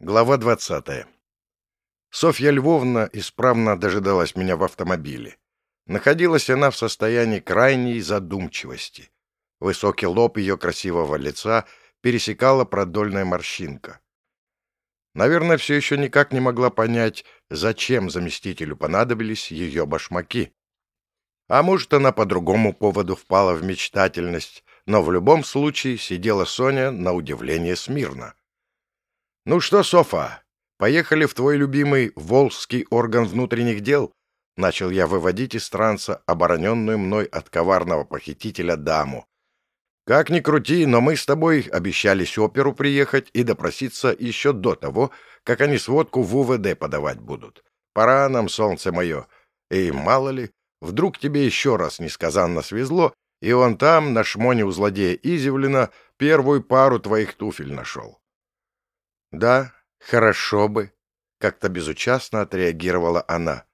Глава 20. Софья Львовна исправно дожидалась меня в автомобиле. Находилась она в состоянии крайней задумчивости. Высокий лоб ее красивого лица пересекала продольная морщинка. Наверное, все еще никак не могла понять, зачем заместителю понадобились ее башмаки. А может, она по другому поводу впала в мечтательность, но в любом случае сидела Соня на удивление смирно. «Ну что, Софа, поехали в твой любимый Волжский орган внутренних дел?» Начал я выводить из транса обороненную мной от коварного похитителя даму. «Как ни крути, но мы с тобой обещались оперу приехать и допроситься еще до того, как они сводку в УВД подавать будут. Пора нам, солнце мое. И мало ли, вдруг тебе еще раз несказанно свезло, и он там, на шмоне у злодея Изевлина, первую пару твоих туфель нашел. «Да, хорошо бы», — как-то безучастно отреагировала она.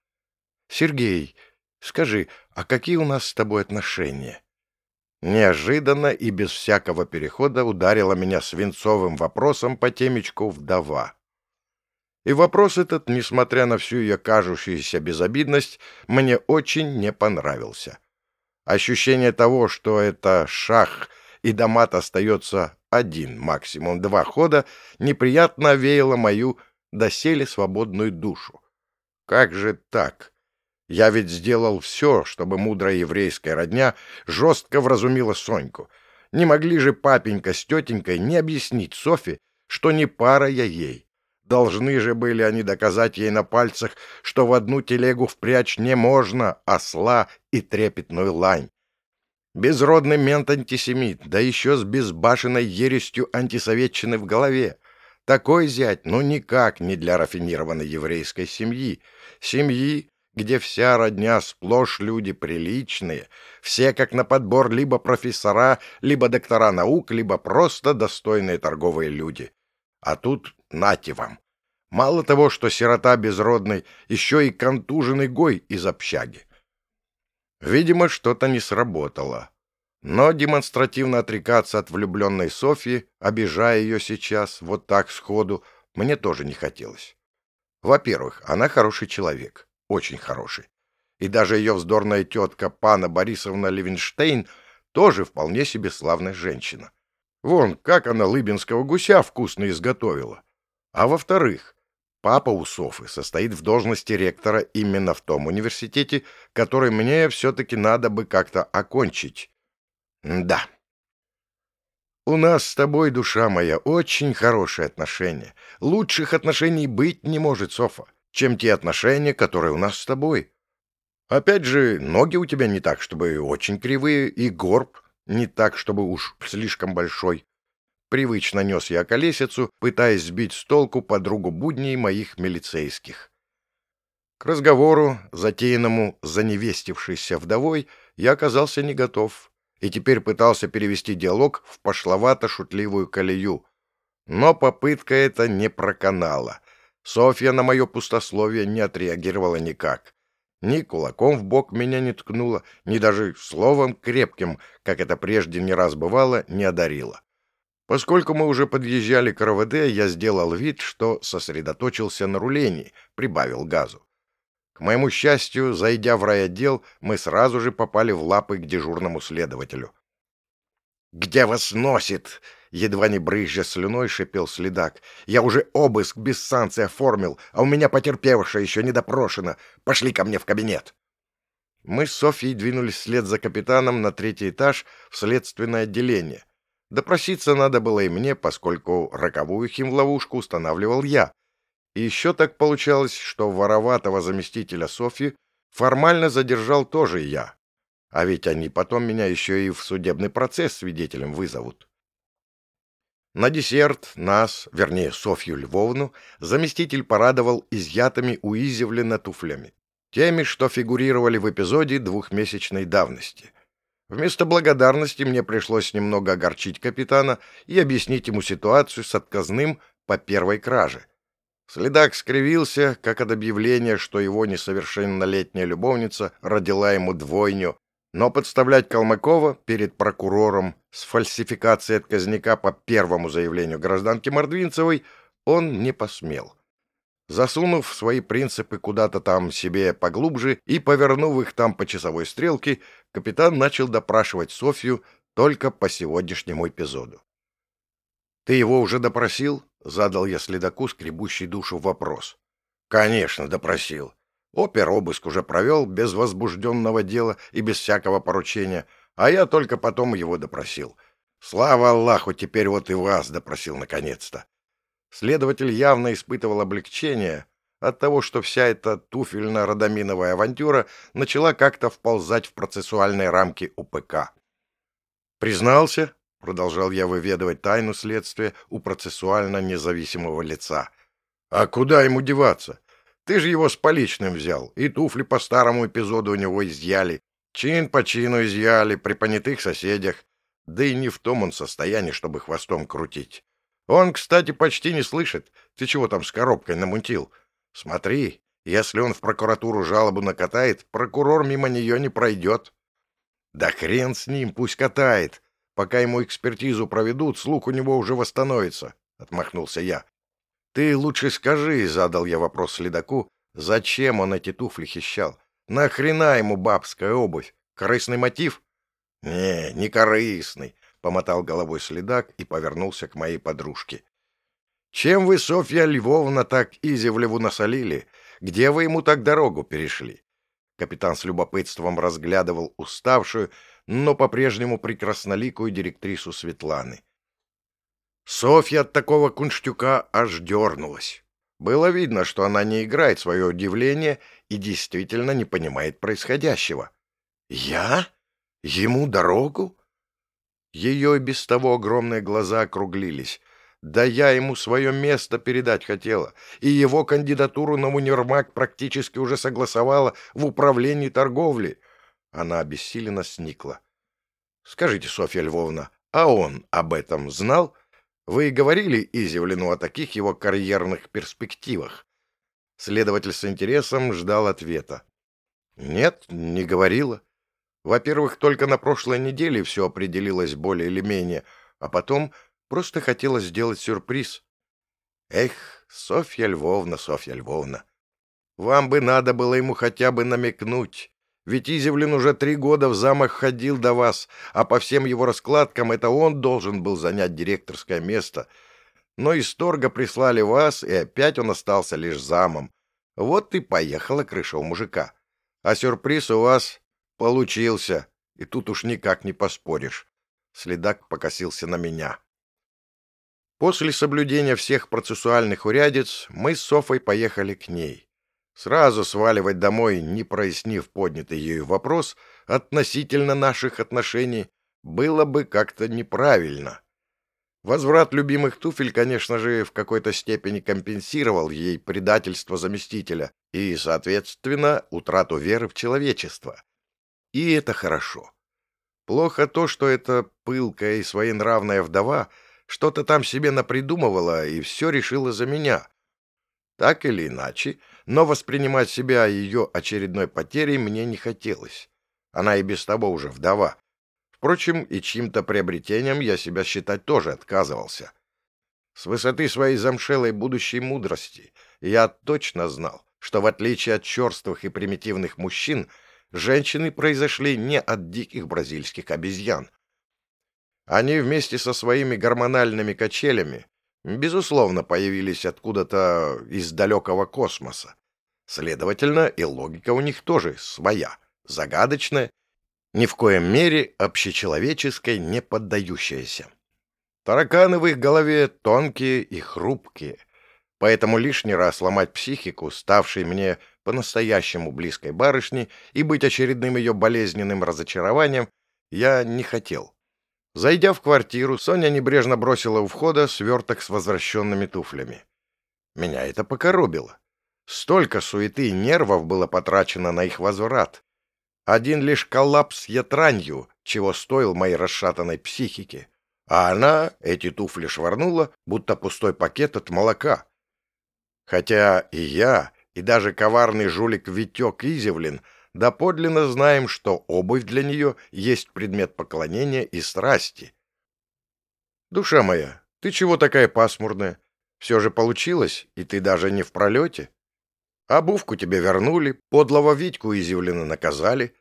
«Сергей, скажи, а какие у нас с тобой отношения?» Неожиданно и без всякого перехода ударила меня свинцовым вопросом по темечку вдова. И вопрос этот, несмотря на всю ее кажущуюся безобидность, мне очень не понравился. Ощущение того, что это шах и домат остается один, максимум два хода, неприятно веяло мою доселе свободную душу. Как же так? Я ведь сделал все, чтобы мудрая еврейская родня жестко вразумила Соньку. Не могли же папенька с тетенькой не объяснить Софи, что не пара я ей. Должны же были они доказать ей на пальцах, что в одну телегу впрячь не можно осла и трепетную лань. Безродный мент-антисемит, да еще с безбашенной ерестью антисоветчины в голове. Такой зять, ну никак не для рафинированной еврейской семьи. Семьи, где вся родня сплошь люди приличные, все как на подбор либо профессора, либо доктора наук, либо просто достойные торговые люди. А тут нате вам. Мало того, что сирота безродный, еще и контуженный гой из общаги. Видимо, что-то не сработало. Но демонстративно отрекаться от влюбленной Софьи, обижая ее сейчас, вот так сходу, мне тоже не хотелось. Во-первых, она хороший человек, очень хороший. И даже ее вздорная тетка пана Борисовна Левинштейн тоже вполне себе славная женщина. Вон, как она лыбинского гуся вкусно изготовила. А во-вторых, Папа у Софы состоит в должности ректора именно в том университете, который мне все-таки надо бы как-то окончить. Да. У нас с тобой, душа моя, очень хорошие отношения. Лучших отношений быть не может, Софа, чем те отношения, которые у нас с тобой. Опять же, ноги у тебя не так, чтобы очень кривые, и горб не так, чтобы уж слишком большой. Привычно нес я колесицу, пытаясь сбить с толку подругу будней моих милицейских. К разговору, затеянному заневестившейся вдовой, я оказался не готов и теперь пытался перевести диалог в пошловато-шутливую колею. Но попытка эта не проканала. Софья на мое пустословие не отреагировала никак. Ни кулаком в бок меня не ткнула, ни даже словом крепким, как это прежде не раз бывало, не одарила. Поскольку мы уже подъезжали к РВД, я сделал вид, что сосредоточился на рулении, прибавил газу. К моему счастью, зайдя в райотдел, мы сразу же попали в лапы к дежурному следователю. «Где вас носит?» — едва не брызжа слюной шипел следак. «Я уже обыск без санкции оформил, а у меня потерпевшая еще не допрошена. Пошли ко мне в кабинет!» Мы с Софьей двинулись вслед за капитаном на третий этаж в следственное отделение — Допроситься надо было и мне, поскольку роковую химловушку устанавливал я. И еще так получалось, что вороватого заместителя Софьи формально задержал тоже я. А ведь они потом меня еще и в судебный процесс свидетелем вызовут. На десерт нас, вернее Софью Львовну, заместитель порадовал изъятыми у туфлями. Теми, что фигурировали в эпизоде двухмесячной давности. Вместо благодарности мне пришлось немного огорчить капитана и объяснить ему ситуацию с отказным по первой краже. Следак скривился, как от объявления, что его несовершеннолетняя любовница родила ему двойню, но подставлять Калмыкова перед прокурором с фальсификацией отказника по первому заявлению гражданки Мордвинцевой он не посмел. Засунув свои принципы куда-то там себе поглубже и повернув их там по часовой стрелке, капитан начал допрашивать Софью только по сегодняшнему эпизоду. «Ты его уже допросил?» — задал я следаку, скребущий душу вопрос. «Конечно, допросил. Опер обыск уже провел, без возбужденного дела и без всякого поручения, а я только потом его допросил. Слава Аллаху, теперь вот и вас допросил наконец-то. Следователь явно испытывал облегчение от того, что вся эта туфельно-родоминовая авантюра начала как-то вползать в процессуальные рамки УПК. «Признался?» — продолжал я выведывать тайну следствия у процессуально независимого лица. «А куда ему деваться? Ты же его с поличным взял, и туфли по старому эпизоду у него изъяли, чин по чину изъяли при понятых соседях, да и не в том он состоянии, чтобы хвостом крутить. Он, кстати, почти не слышит. Ты чего там с коробкой намутил? Смотри, если он в прокуратуру жалобу накатает, прокурор мимо нее не пройдет. Да хрен с ним, пусть катает. Пока ему экспертизу проведут, слух у него уже восстановится, — отмахнулся я. «Ты лучше скажи», — задал я вопрос следаку, — «зачем он эти туфли хищал? Нахрена ему бабская обувь? Корыстный мотив?» «Не, не корыстный», — помотал головой следак и повернулся к моей подружке. «Чем вы, Софья Львовна, так Изевлеву насолили? Где вы ему так дорогу перешли?» Капитан с любопытством разглядывал уставшую, но по-прежнему прекрасноликую директрису Светланы. Софья от такого кунштюка аж дернулась. Было видно, что она не играет свое удивление и действительно не понимает происходящего. «Я? Ему дорогу?» Ее и без того огромные глаза округлились. Да я ему свое место передать хотела, и его кандидатуру на универмаг практически уже согласовала в управлении торговли. Она обессиленно сникла. «Скажите, Софья Львовна, а он об этом знал?» Вы говорили Изевлину о таких его карьерных перспективах? Следователь с интересом ждал ответа. Нет, не говорила. Во-первых, только на прошлой неделе все определилось более или менее, а потом просто хотела сделать сюрприз. Эх, Софья Львовна, Софья Львовна, вам бы надо было ему хотя бы намекнуть. Ведь Изевлин уже три года в замок ходил до вас, а по всем его раскладкам это он должен был занять директорское место. Но из торга прислали вас, и опять он остался лишь замом. Вот и поехала крыша у мужика. А сюрприз у вас получился, и тут уж никак не поспоришь. Следак покосился на меня. После соблюдения всех процессуальных урядиц мы с Софой поехали к ней. Сразу сваливать домой, не прояснив поднятый ею вопрос относительно наших отношений, было бы как-то неправильно. Возврат любимых туфель, конечно же, в какой-то степени компенсировал ей предательство заместителя и, соответственно, утрату веры в человечество. И это хорошо. Плохо то, что эта пылкая и своенравная вдова что-то там себе напридумывала и все решила за меня. Так или иначе, но воспринимать себя ее очередной потерей мне не хотелось. Она и без того уже вдова. Впрочем, и чьим-то приобретением я себя считать тоже отказывался. С высоты своей замшелой будущей мудрости я точно знал, что в отличие от черствых и примитивных мужчин, женщины произошли не от диких бразильских обезьян. Они вместе со своими гормональными качелями безусловно, появились откуда-то из далекого космоса. Следовательно, и логика у них тоже своя, загадочная, ни в коем мере общечеловеческой не поддающаяся. Тараканы в их голове тонкие и хрупкие, поэтому лишний раз ломать психику, ставшей мне по-настоящему близкой барышней, и быть очередным ее болезненным разочарованием, я не хотел. Зайдя в квартиру, Соня небрежно бросила у входа сверток с возвращенными туфлями. Меня это покоробило. Столько суеты и нервов было потрачено на их возврат. Один лишь коллапс ятранью, чего стоил моей расшатанной психике. А она эти туфли швырнула, будто пустой пакет от молока. Хотя и я, и даже коварный жулик Витек Изевлин — доподлинно знаем, что обувь для нее есть предмет поклонения и страсти. Душа моя, ты чего такая пасмурная? Все же получилось, и ты даже не в пролете. Обувку тебе вернули, подлого Витьку изъявленно наказали.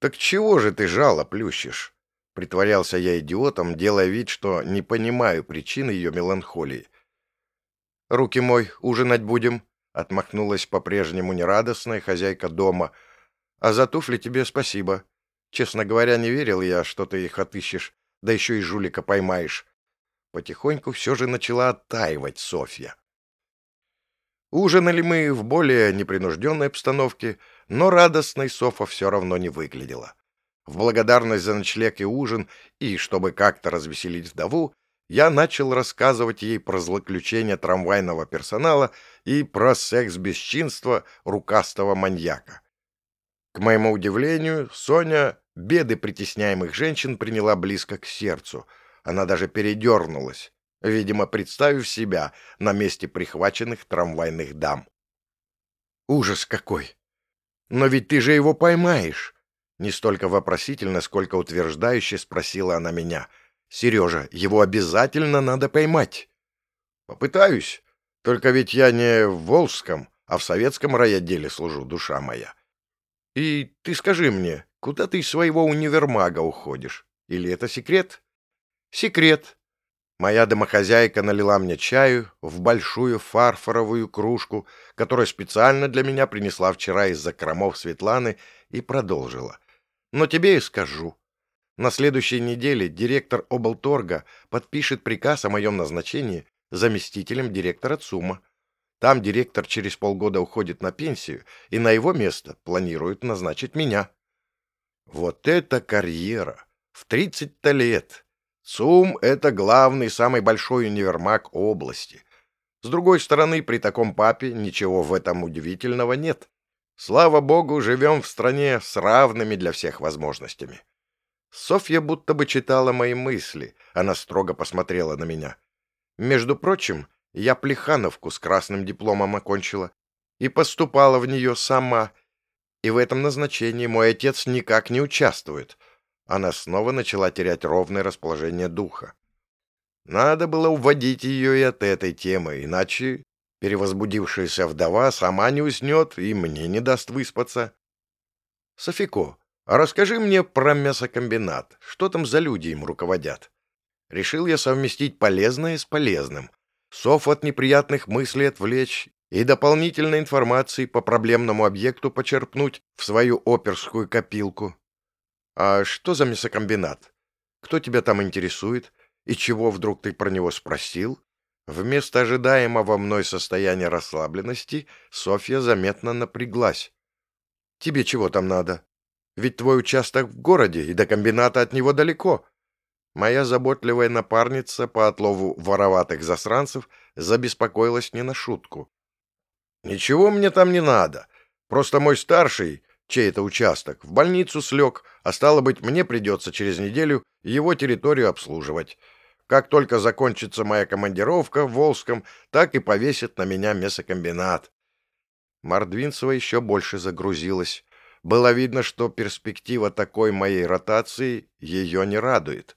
Так чего же ты жало плющишь? Притворялся я идиотом, делая вид, что не понимаю причины ее меланхолии. «Руки мой, ужинать будем», — отмахнулась по-прежнему нерадостная хозяйка дома. «А за туфли тебе спасибо. Честно говоря, не верил я, что ты их отыщешь, да еще и жулика поймаешь. Потихоньку все же начала оттаивать Софья. Ужинали мы в более непринужденной обстановке, но радостной Софа все равно не выглядела. В благодарность за ночлег и ужин, и чтобы как-то развеселить вдову, я начал рассказывать ей про злоключения трамвайного персонала и про секс-бесчинство рукастого маньяка. К моему удивлению, Соня беды притесняемых женщин приняла близко к сердцу — она даже передернулась, видимо, представив себя на месте прихваченных трамвайных дам. «Ужас какой! Но ведь ты же его поймаешь!» Не столько вопросительно, сколько утверждающе спросила она меня. «Сережа, его обязательно надо поймать!» «Попытаюсь. Только ведь я не в Волжском, а в советском райотделе служу, душа моя. И ты скажи мне, куда ты из своего универмага уходишь? Или это секрет?» Секрет. Моя домохозяйка налила мне чаю в большую фарфоровую кружку, которую специально для меня принесла вчера из закромов Светланы, и продолжила. Но тебе и скажу. На следующей неделе директор облторга подпишет приказ о моем назначении заместителем директора ЦУМа. Там директор через полгода уходит на пенсию, и на его место планируют назначить меня. Вот это карьера! В тридцать-то лет! ЦУМ — это главный, самый большой универмаг области. С другой стороны, при таком папе ничего в этом удивительного нет. Слава богу, живем в стране с равными для всех возможностями. Софья будто бы читала мои мысли. Она строго посмотрела на меня. Между прочим, я Плехановку с красным дипломом окончила и поступала в нее сама. И в этом назначении мой отец никак не участвует — она снова начала терять ровное расположение духа. Надо было уводить ее и от этой темы, иначе перевозбудившаяся вдова сама не уснет и мне не даст выспаться. Софико, расскажи мне про мясокомбинат. Что там за люди им руководят? Решил я совместить полезное с полезным. Соф от неприятных мыслей отвлечь и дополнительной информации по проблемному объекту почерпнуть в свою оперскую копилку. «А что за мясокомбинат? Кто тебя там интересует? И чего вдруг ты про него спросил?» Вместо ожидаемого мной состояния расслабленности Софья заметно напряглась. «Тебе чего там надо? Ведь твой участок в городе, и до комбината от него далеко». Моя заботливая напарница по отлову вороватых засранцев забеспокоилась не на шутку. «Ничего мне там не надо. Просто мой старший чей это участок, в больницу слег, а стало быть, мне придется через неделю его территорию обслуживать. Как только закончится моя командировка в Волжском, так и повесит на меня мясокомбинат. Мордвинцева еще больше загрузилась. Было видно, что перспектива такой моей ротации ее не радует.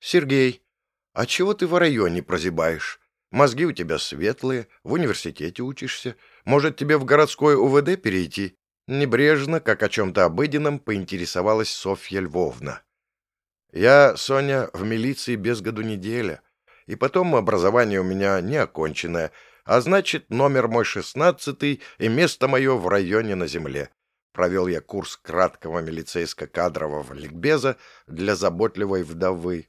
«Сергей, а чего ты в районе прозябаешь? Мозги у тебя светлые, в университете учишься. Может, тебе в городской УВД перейти?» Небрежно, как о чем-то обыденном, поинтересовалась Софья Львовна. «Я, Соня, в милиции без году неделя, и потом образование у меня не оконченное, а значит, номер мой шестнадцатый и место мое в районе на земле. Провел я курс краткого милицейско-кадрового ликбеза для заботливой вдовы.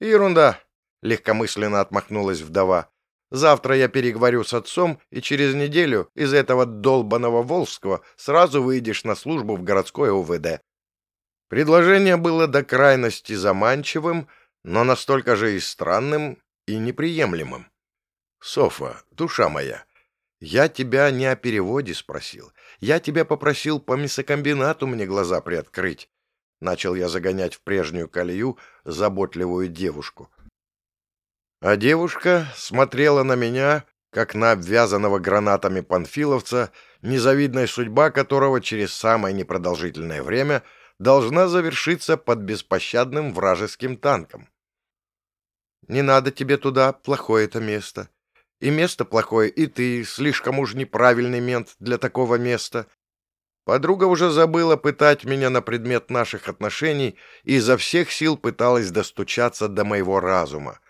«Ерунда!» — легкомысленно отмахнулась вдова. Завтра я переговорю с отцом, и через неделю из этого долбаного Волжского сразу выйдешь на службу в городское УВД. Предложение было до крайности заманчивым, но настолько же и странным, и неприемлемым. «Софа, душа моя, я тебя не о переводе спросил. Я тебя попросил по мясокомбинату мне глаза приоткрыть». Начал я загонять в прежнюю колею заботливую девушку. А девушка смотрела на меня, как на обвязанного гранатами панфиловца, незавидная судьба которого через самое непродолжительное время должна завершиться под беспощадным вражеским танком. не надо тебе туда, плохое это место. И место плохое, и ты слишком уж неправильный мент для такого места. Подруга уже забыла пытать меня на предмет наших отношений и изо всех сил пыталась достучаться до моего разума.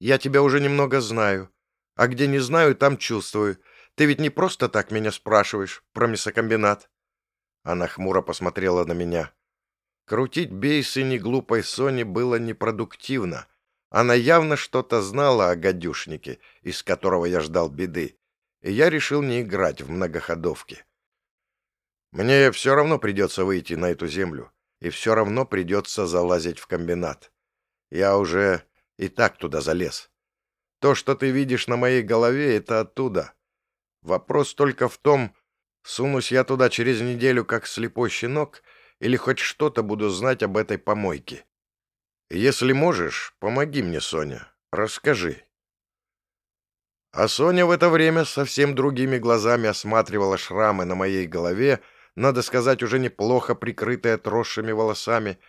Я тебя уже немного знаю, а где не знаю, там чувствую. Ты ведь не просто так меня спрашиваешь про мясокомбинат. Она хмуро посмотрела на меня. Крутить бейсы неглупой Соне было непродуктивно. Она явно что-то знала о гадюшнике, из которого я ждал беды, и я решил не играть в многоходовки. Мне все равно придется выйти на эту землю, и все равно придется залазить в комбинат. Я уже и так туда залез. То, что ты видишь на моей голове, это оттуда. Вопрос только в том, сунусь я туда через неделю как слепой щенок или хоть что-то буду знать об этой помойке. Если можешь, помоги мне, Соня, расскажи. А Соня в это время совсем другими глазами осматривала шрамы на моей голове, надо сказать, уже неплохо прикрытые отросшими волосами.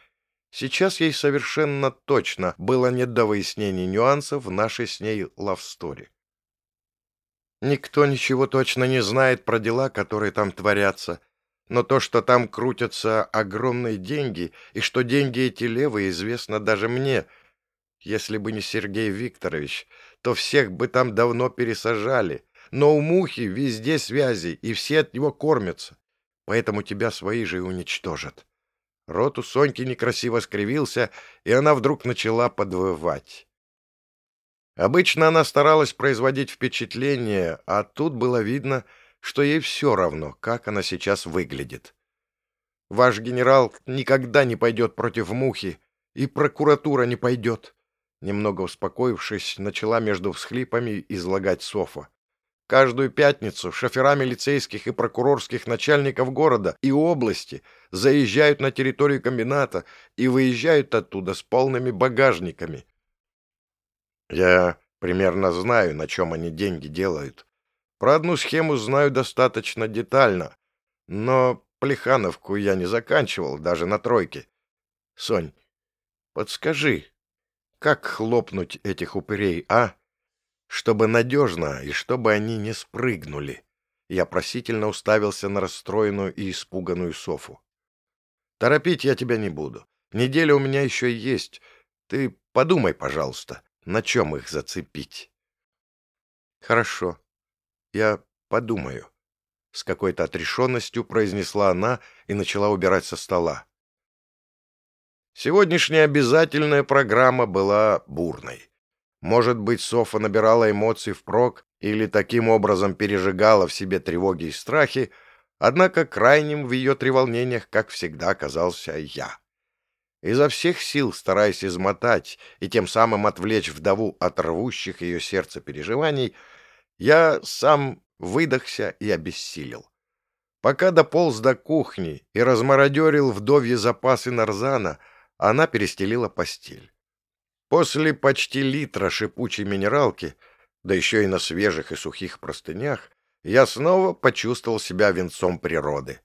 Сейчас ей совершенно точно было не до выяснений нюансов в нашей с ней лавсторе. Никто ничего точно не знает про дела, которые там творятся, но то, что там крутятся огромные деньги, и что деньги эти левые, известно даже мне. Если бы не Сергей Викторович, то всех бы там давно пересажали. Но у Мухи везде связи, и все от него кормятся. Поэтому тебя свои же и уничтожат. Рот у Соньки некрасиво скривился, и она вдруг начала подвывать. Обычно она старалась производить впечатление, а тут было видно, что ей все равно, как она сейчас выглядит. Ваш генерал никогда не пойдет против мухи, и прокуратура не пойдет. Немного успокоившись, начала между всхлипами излагать Софа. Каждую пятницу шофера милицейских и прокурорских начальников города и области заезжают на территорию комбината и выезжают оттуда с полными багажниками. Я примерно знаю, на чем они деньги делают. Про одну схему знаю достаточно детально, но Плехановку я не заканчивал, даже на тройке. Сонь, подскажи, как хлопнуть этих упырей, а? Чтобы надежно и чтобы они не спрыгнули. Я просительно уставился на расстроенную и испуганную Софу. Торопить я тебя не буду. Неделя у меня еще есть. Ты подумай, пожалуйста, на чем их зацепить. Хорошо, я подумаю. С какой-то отрешенностью произнесла она и начала убирать со стола. Сегодняшняя обязательная программа была бурной. Может быть, Софа набирала эмоций впрок или таким образом пережигала в себе тревоги и страхи, однако крайним в ее треволнениях, как всегда, оказался я. Изо всех сил стараясь измотать и тем самым отвлечь вдову от рвущих ее сердце переживаний, я сам выдохся и обессилел. Пока дополз до кухни и размародерил вдовьи запасы нарзана, она перестелила постель. После почти литра шипучей минералки, да еще и на свежих и сухих простынях, я снова почувствовал себя венцом природы.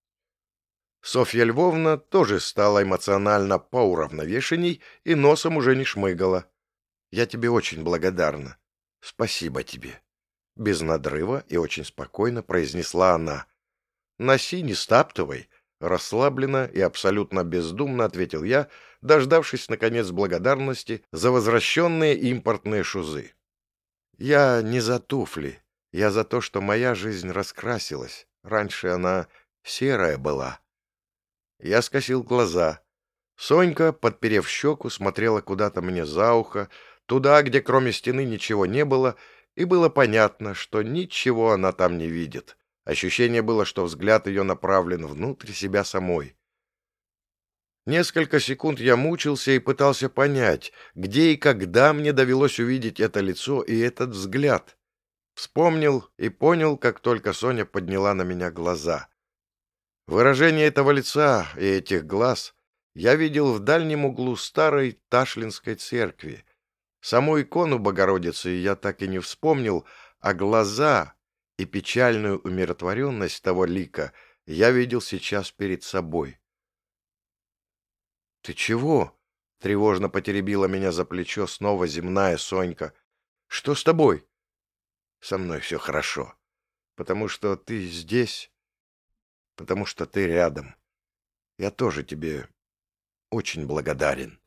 Софья Львовна тоже стала эмоционально поуравновешенней и носом уже не шмыгала. Я тебе очень благодарна. Спасибо тебе. Без надрыва и очень спокойно произнесла она. «Носи, не стаптывай!» Расслабленно и абсолютно бездумно ответил я, дождавшись, наконец, благодарности за возвращенные импортные шузы. «Я не за туфли. Я за то, что моя жизнь раскрасилась. Раньше она серая была». Я скосил глаза. Сонька, подперев щеку, смотрела куда-то мне за ухо, туда, где кроме стены ничего не было, и было понятно, что ничего она там не видит. Ощущение было, что взгляд ее направлен внутрь себя самой. Несколько секунд я мучился и пытался понять, где и когда мне довелось увидеть это лицо и этот взгляд. Вспомнил и понял, как только Соня подняла на меня глаза. Выражение этого лица и этих глаз я видел в дальнем углу старой Ташлинской церкви, Саму икону Богородицы я так и не вспомнил, а глаза и печальную умиротворенность того лика я видел сейчас перед собой. — Ты чего? Тревожно потеребила меня за плечо снова земная Сонька. «Что с тобой?» «Со мной все хорошо. Потому что ты здесь, потому что ты рядом. Я тоже тебе очень благодарен».